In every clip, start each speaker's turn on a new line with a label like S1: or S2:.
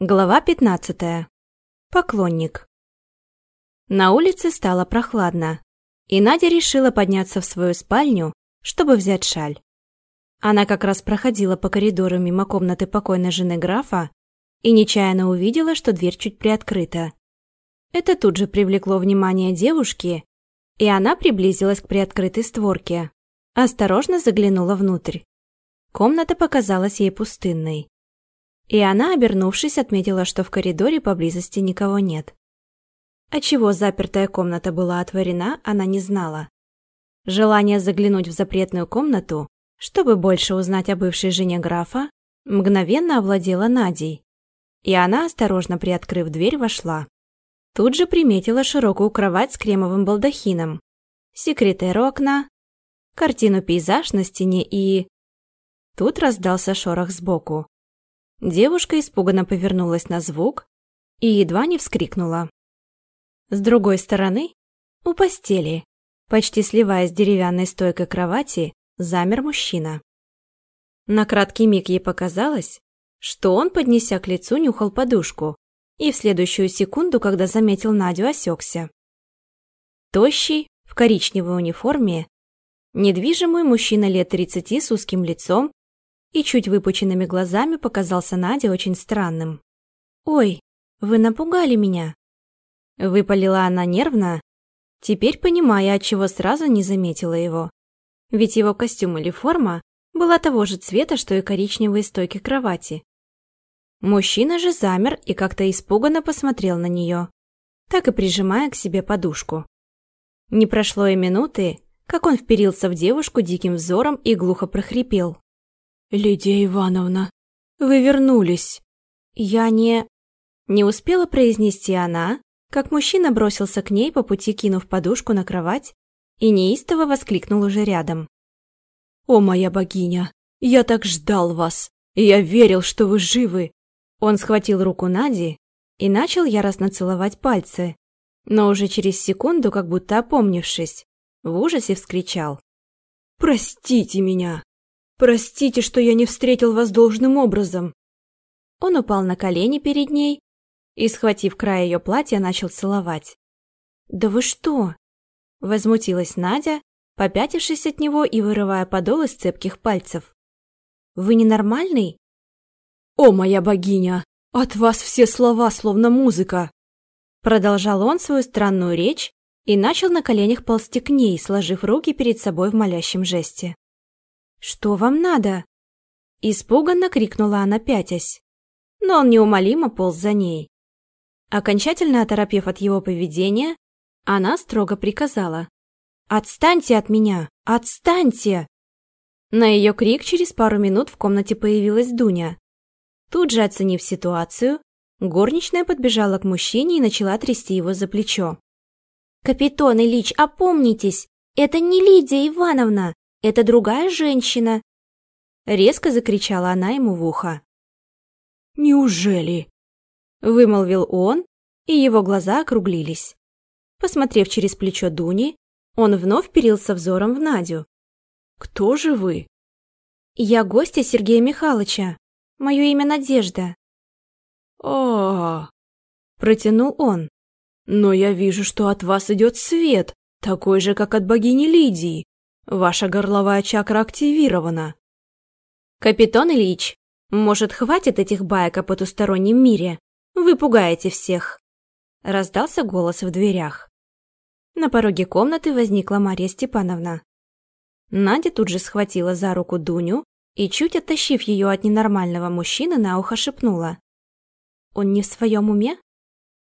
S1: Глава 15. Поклонник. На улице стало прохладно, и Надя решила подняться в свою спальню, чтобы взять шаль. Она как раз проходила по коридору мимо комнаты покойной жены графа и нечаянно увидела, что дверь чуть приоткрыта. Это тут же привлекло внимание девушки, и она приблизилась к приоткрытой створке. Осторожно заглянула внутрь. Комната показалась ей пустынной. И она, обернувшись, отметила, что в коридоре поблизости никого нет. Отчего запертая комната была отворена, она не знала. Желание заглянуть в запретную комнату, чтобы больше узнать о бывшей жене графа, мгновенно овладела Надей. И она, осторожно приоткрыв дверь, вошла. Тут же приметила широкую кровать с кремовым балдахином, секретер у окна, картину пейзаж на стене и... Тут раздался шорох сбоку. Девушка испуганно повернулась на звук и едва не вскрикнула. С другой стороны, у постели, почти сливаясь с деревянной стойкой кровати, замер мужчина. На краткий миг ей показалось, что он, поднеся к лицу, нюхал подушку, и в следующую секунду, когда заметил Надю, осекся. Тощий, в коричневой униформе, недвижимый мужчина лет тридцати с узким лицом и чуть выпученными глазами показался Наде очень странным. «Ой, вы напугали меня!» Выпалила она нервно, теперь понимая, отчего сразу не заметила его. Ведь его костюм или форма была того же цвета, что и коричневые стойки кровати. Мужчина же замер и как-то испуганно посмотрел на нее, так и прижимая к себе подушку. Не прошло и минуты, как он вперился в девушку диким взором и глухо прохрипел. «Лидия Ивановна, вы вернулись!» «Я не...» Не успела произнести она, как мужчина бросился к ней по пути, кинув подушку на кровать, и неистово воскликнул уже рядом. «О, моя богиня! Я так ждал вас! Я верил, что вы живы!» Он схватил руку Нади и начал яростно целовать пальцы, но уже через секунду, как будто опомнившись, в ужасе вскричал. «Простите меня! Простите, что я не встретил вас должным образом. Он упал на колени перед ней и, схватив край ее платья, начал целовать. «Да вы что?» Возмутилась Надя, попятившись от него и вырывая подол из цепких пальцев. «Вы ненормальный?» «О, моя богиня! От вас все слова словно музыка!» Продолжал он свою странную речь и начал на коленях ползти к ней, сложив руки перед собой в молящем жесте. «Что вам надо?» Испуганно крикнула она, пятясь. Но он неумолимо полз за ней. Окончательно оторопев от его поведения, она строго приказала. «Отстаньте от меня! Отстаньте!» На ее крик через пару минут в комнате появилась Дуня. Тут же оценив ситуацию, горничная подбежала к мужчине и начала трясти его за плечо. «Капитан Ильич, опомнитесь! Это не Лидия Ивановна! Это другая женщина!» Резко закричала она ему в ухо.
S2: «Неужели?»
S1: Вымолвил он, и его глаза округлились. Посмотрев через плечо Дуни, он вновь вперился взором в Надю.
S2: «Кто же вы?»
S1: «Я гостья Сергея Михайловича. Мое имя Надежда».
S2: «О,
S1: протянул он.
S2: «Но я вижу, что от вас идет свет, такой же, как от богини Лидии. Ваша горловая чакра активирована.
S1: Капитан Ильич, может, хватит этих баек о потустороннем мире? Вы пугаете всех. Раздался голос в дверях. На пороге комнаты возникла Мария Степановна. Надя тут же схватила за руку Дуню и, чуть оттащив ее от ненормального мужчины, на ухо шепнула. «Он не в своем уме?»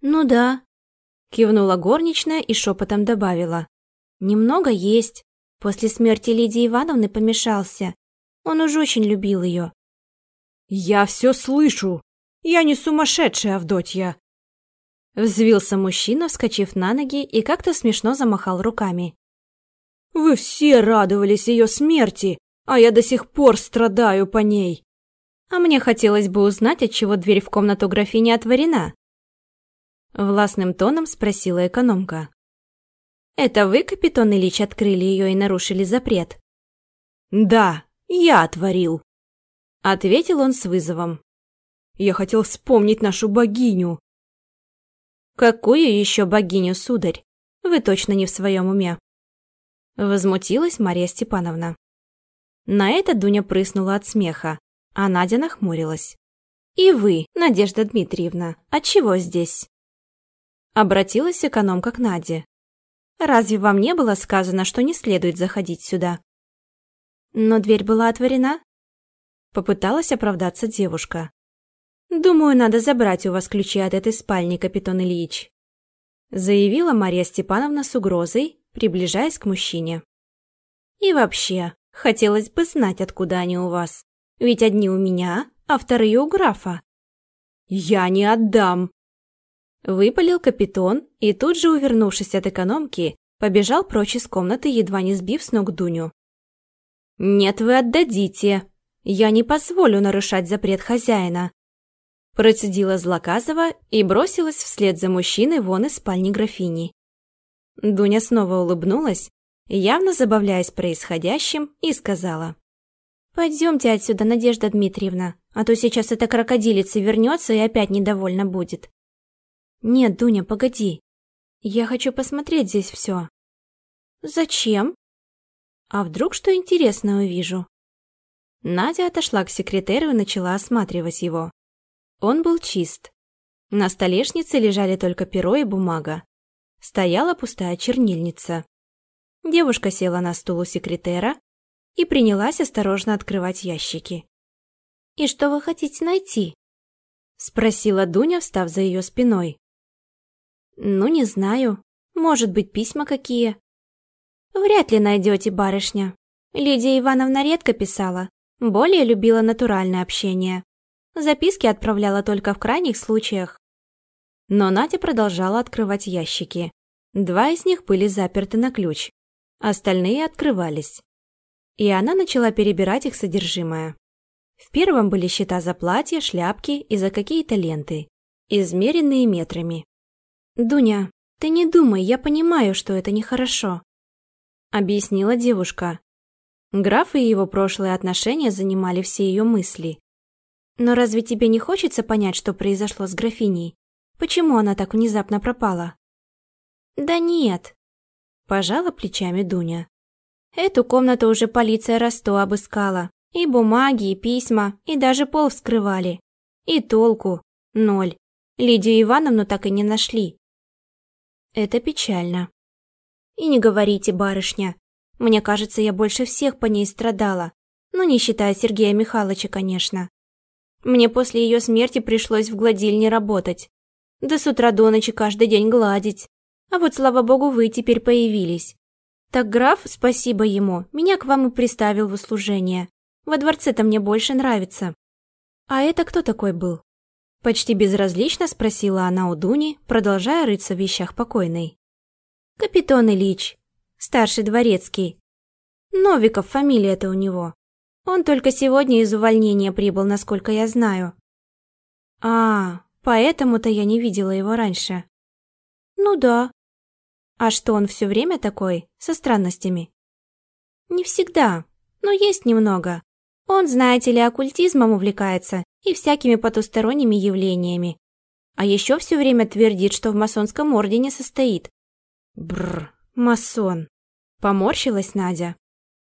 S1: «Ну да», — кивнула горничная и шепотом добавила. «Немного есть. После смерти Лидии Ивановны помешался. Он уж очень любил ее.
S2: «Я все слышу! Я не сумасшедшая, Авдотья!»
S1: Взвился мужчина, вскочив на ноги и как-то смешно замахал руками.
S2: «Вы все радовались ее смерти, а я до сих пор страдаю по ней!»
S1: «А мне хотелось бы узнать, отчего дверь в комнату графини отворена?» Властным тоном спросила экономка. Это вы, капитан Ильич, открыли ее и нарушили запрет?
S2: Да, я отворил.
S1: Ответил он с вызовом.
S2: Я хотел вспомнить нашу богиню.
S1: Какую еще богиню, сударь? Вы точно не в своем уме. Возмутилась Мария Степановна. На это Дуня прыснула от смеха, а Надя нахмурилась. «И вы, Надежда Дмитриевна, отчего здесь?» Обратилась экономка к Наде. «Разве вам не было сказано, что не следует заходить сюда?» Но дверь была отворена. Попыталась оправдаться девушка. «Думаю, надо забрать у вас ключи от этой спальни, капитан Ильич», заявила Мария Степановна с угрозой, приближаясь к мужчине. «И вообще, хотелось бы знать, откуда они у вас. Ведь одни у меня, а вторые у графа».
S2: «Я не отдам!»
S1: Выпалил капитан и тут же, увернувшись от экономки, побежал прочь из комнаты, едва не сбив с ног Дуню. «Нет, вы отдадите. Я не позволю нарушать запрет хозяина. Процедила Злаказова и бросилась вслед за мужчиной вон из спальни графини. Дуня снова улыбнулась, явно забавляясь происходящим, и сказала. «Пойдемте отсюда, Надежда Дмитриевна, а то сейчас эта крокодилица вернется и опять недовольна будет». «Нет, Дуня, погоди. Я хочу посмотреть здесь все». «Зачем?» «А вдруг что интересное увижу?» Надя отошла к секретеру и начала осматривать его. Он был чист. На столешнице лежали только перо и бумага. Стояла пустая чернильница. Девушка села на стул у секретера и принялась осторожно открывать ящики. «И что вы хотите найти?» — спросила Дуня, встав за ее спиной. «Ну, не знаю. Может быть, письма какие?» «Вряд ли найдете, барышня. Лидия Ивановна редко писала, более любила натуральное общение. Записки отправляла только в крайних случаях. Но Надя продолжала открывать ящики. Два из них были заперты на ключ, остальные открывались. И она начала перебирать их содержимое. В первом были счета за платья, шляпки и за какие-то ленты, измеренные метрами. «Дуня, ты не думай, я понимаю, что это нехорошо», — объяснила девушка. Граф и его прошлые отношения занимали все ее мысли. Но разве тебе не хочется понять, что произошло с графиней? Почему она так внезапно пропала? Да нет. Пожала плечами Дуня. Эту комнату уже полиция Росто обыскала. И бумаги, и письма, и даже пол вскрывали. И толку. Ноль. Лидию Ивановну так и не нашли. Это печально. И не говорите, барышня. Мне кажется, я больше всех по ней страдала. Ну, не считая Сергея Михайловича, конечно. Мне после ее смерти пришлось в гладильне работать. Да с утра до ночи каждый день гладить. А вот, слава богу, вы теперь появились. Так граф, спасибо ему, меня к вам и приставил в услужение. Во дворце-то мне больше нравится. А это кто такой был? Почти безразлично спросила она у Дуни, продолжая рыться в вещах покойной. Капитан Ильич, старший дворецкий. Новиков фамилия-то у него. Он только сегодня из увольнения прибыл, насколько я знаю. А, поэтому-то я не видела его раньше. Ну да. А что, он все время такой, со странностями? Не всегда, но есть немного. Он, знаете ли, оккультизмом увлекается и всякими потусторонними явлениями. А еще все время твердит, что в масонском ордене состоит. Бррр, масон. Поморщилась Надя.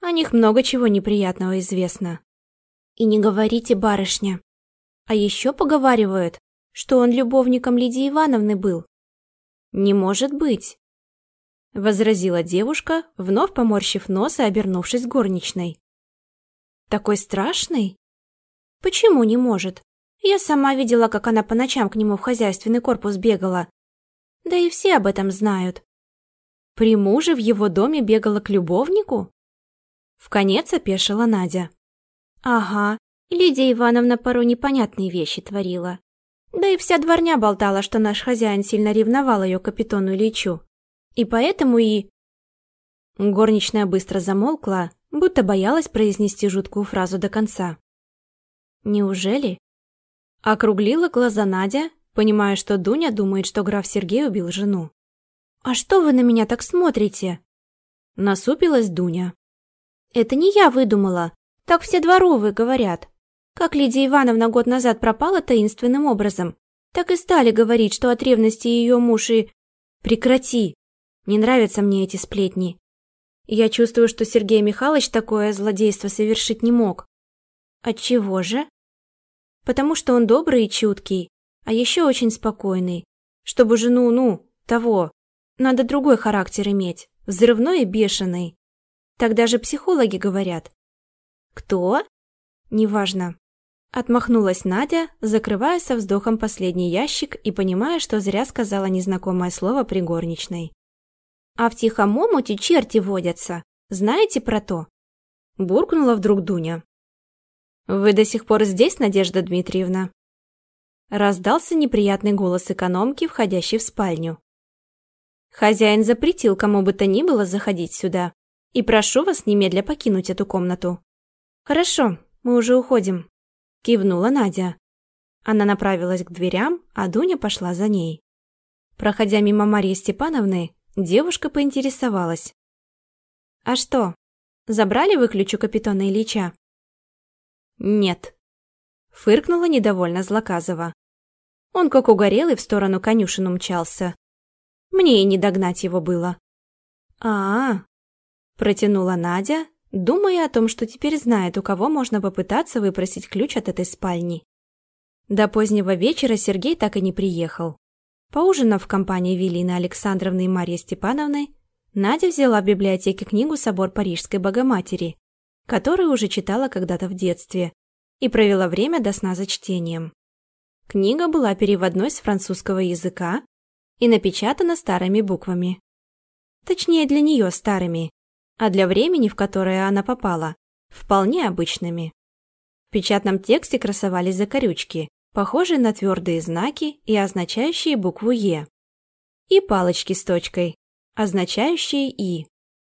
S1: О них много чего неприятного известно. И не говорите, барышня. А еще поговаривают, что он любовником Лидии Ивановны был. Не может быть. Возразила девушка, вновь поморщив нос и обернувшись горничной. Такой страшный? Почему не может? Я сама видела, как она по ночам к нему в хозяйственный корпус бегала. Да и все об этом знают. При муже в его доме бегала к любовнику? В конец опешила Надя. Ага, Лидия Ивановна порой непонятные вещи творила. Да и вся дворня болтала, что наш хозяин сильно ревновал ее капитану Ильичу. И поэтому и... Горничная быстро замолкла, будто боялась произнести жуткую фразу до конца. «Неужели?» Округлила глаза Надя, понимая, что Дуня думает, что граф Сергей убил жену. «А что вы на меня так смотрите?» Насупилась Дуня. Это не я выдумала. Так все дворовые говорят. Как Лидия Ивановна год назад пропала таинственным образом, так и стали говорить, что от ревности ее муж и... Прекрати! Не нравятся мне эти сплетни. Я чувствую, что Сергей Михайлович такое злодейство совершить не мог. Отчего же? Потому что он добрый и чуткий, а еще очень спокойный. Чтобы жену, ну, того, надо другой характер иметь, взрывной и бешеный. Так даже психологи говорят. Кто? Неважно. Отмахнулась Надя, закрывая со вздохом последний ящик и понимая, что зря сказала незнакомое слово при горничной. «А в тихом омуте черти водятся. Знаете про то?» Буркнула вдруг Дуня. «Вы до сих пор здесь, Надежда Дмитриевна?» Раздался неприятный голос экономки, входящей в спальню. «Хозяин запретил кому бы то ни было заходить сюда, и прошу вас немедля покинуть эту комнату». «Хорошо, мы уже уходим», – кивнула Надя. Она направилась к дверям, а Дуня пошла за ней. Проходя мимо Марьи Степановны, девушка поинтересовалась. «А что, забрали вы ключ у капитана Ильича?» «Нет», – фыркнула недовольно Злоказова. Он как угорелый в сторону конюшен умчался. Мне и не догнать его было. а, -а, -а протянула Надя, думая о том, что теперь знает, у кого можно попытаться выпросить ключ от этой спальни. До позднего вечера Сергей так и не приехал. Поужинав в компании Велины Александровны и Марьи Степановны, Надя взяла в библиотеке книгу «Собор Парижской Богоматери», которую уже читала когда-то в детстве, и провела время до сна за чтением. Книга была переводной с французского языка и напечатана старыми буквами. Точнее, для нее старыми, а для времени, в которое она попала, вполне обычными. В печатном тексте красовались закорючки, похожие на твердые знаки и означающие букву «Е», и палочки с точкой, означающие «И».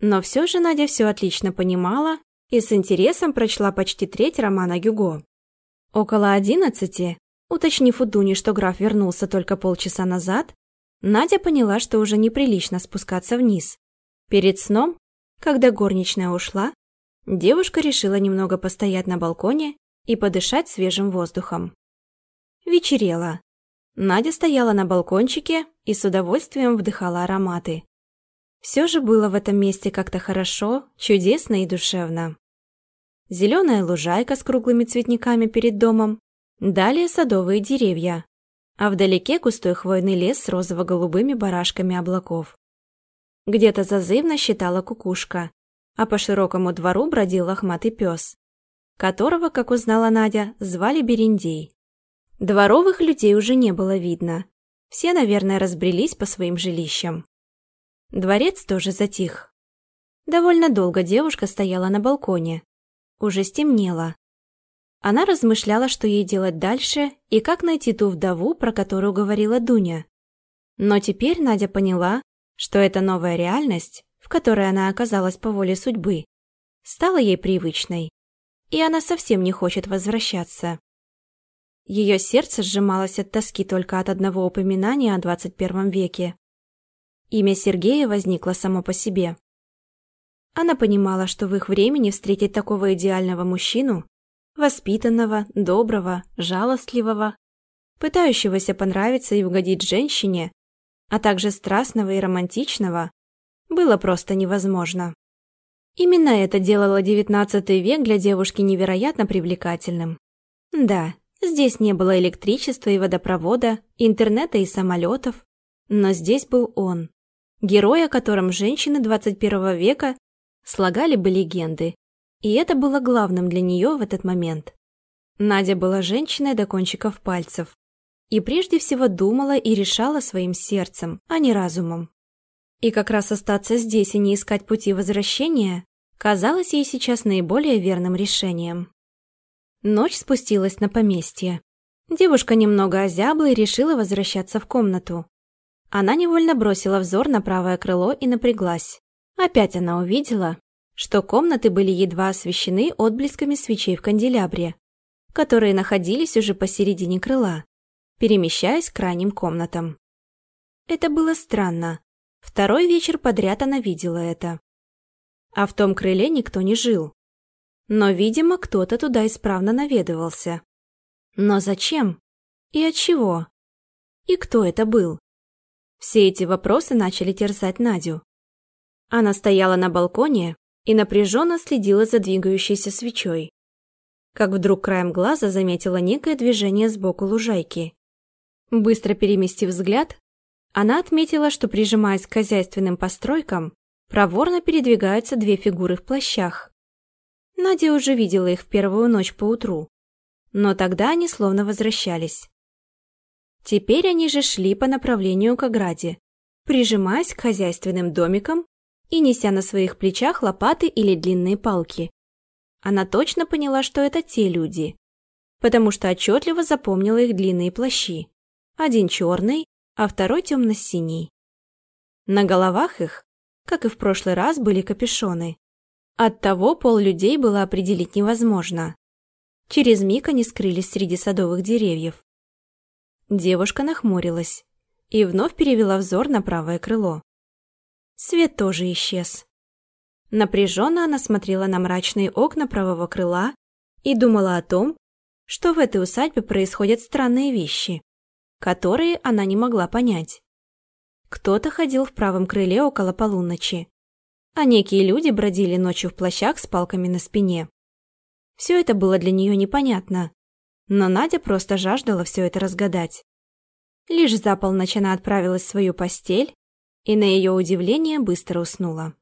S1: Но все же Надя все отлично понимала и с интересом прочла почти треть романа Гюго. Около одиннадцати, уточнив у Дуни, что граф вернулся только полчаса назад, Надя поняла, что уже неприлично спускаться вниз. Перед сном когда горничная ушла, девушка решила немного постоять на балконе и подышать свежим воздухом. Вечерело. Надя стояла на балкончике и с удовольствием вдыхала ароматы. Все же было в этом месте как-то хорошо, чудесно и душевно. Зеленая лужайка с круглыми цветниками перед домом, далее садовые деревья, а вдалеке густой хвойный лес с розово-голубыми барашками облаков. Где-то зазывно считала кукушка, а по широкому двору бродил лохматый пес, которого, как узнала Надя, звали Берендей. Дворовых людей уже не было видно. Все, наверное, разбрелись по своим жилищам. Дворец тоже затих. Довольно долго девушка стояла на балконе. Уже стемнело. Она размышляла, что ей делать дальше и как найти ту вдову, про которую говорила Дуня. Но теперь Надя поняла, что эта новая реальность, в которой она оказалась по воле судьбы, стала ей привычной, и она совсем не хочет возвращаться. Ее сердце сжималось от тоски только от одного упоминания о 21 веке. Имя Сергея возникло само по себе. Она понимала, что в их времени встретить такого идеального мужчину, воспитанного, доброго, жалостливого, пытающегося понравиться и угодить женщине, а также страстного и романтичного, было просто невозможно. Именно это делало XIX век для девушки невероятно привлекательным. Да, здесь не было электричества и водопровода, интернета и самолетов, но здесь был он, герой, о котором женщины XXI века слагали бы легенды, и это было главным для нее в этот момент. Надя была женщиной до кончиков пальцев, и прежде всего думала и решала своим сердцем, а не разумом. И как раз остаться здесь и не искать пути возвращения казалось ей сейчас наиболее верным решением. Ночь спустилась на поместье. Девушка немного озябла и решила возвращаться в комнату. Она невольно бросила взор на правое крыло и напряглась. Опять она увидела, что комнаты были едва освещены отблесками свечей в канделябре, которые находились уже посередине крыла перемещаясь к крайним комнатам. Это было странно. Второй вечер подряд она видела это. А в том крыле никто не жил. Но, видимо, кто-то туда исправно наведывался. Но зачем? И от чего? И кто это был? Все эти вопросы начали терзать Надю. Она стояла на балконе и напряженно следила за двигающейся свечой. Как вдруг краем глаза заметила некое движение сбоку лужайки. Быстро переместив взгляд, она отметила, что, прижимаясь к хозяйственным постройкам, проворно передвигаются две фигуры в плащах. Надя уже видела их в первую ночь поутру, но тогда они словно возвращались. Теперь они же шли по направлению к ограде, прижимаясь к хозяйственным домикам и неся на своих плечах лопаты или длинные палки. Она точно поняла, что это те люди, потому что отчетливо запомнила их длинные плащи. Один черный, а второй темно-синий. На головах их, как и в прошлый раз, были капюшоны. Оттого пол людей было определить невозможно. Через миг они скрылись среди садовых деревьев. Девушка нахмурилась и вновь перевела взор на правое крыло. Свет тоже исчез. Напряженно она смотрела на мрачные окна правого крыла и думала о том, что в этой усадьбе происходят странные вещи которые она не могла понять. Кто-то ходил в правом крыле около полуночи, а некие люди бродили ночью в плащах с палками на спине. Все это было для нее непонятно, но Надя просто жаждала все это разгадать. Лишь за полночь она отправилась в свою постель и, на ее удивление, быстро уснула.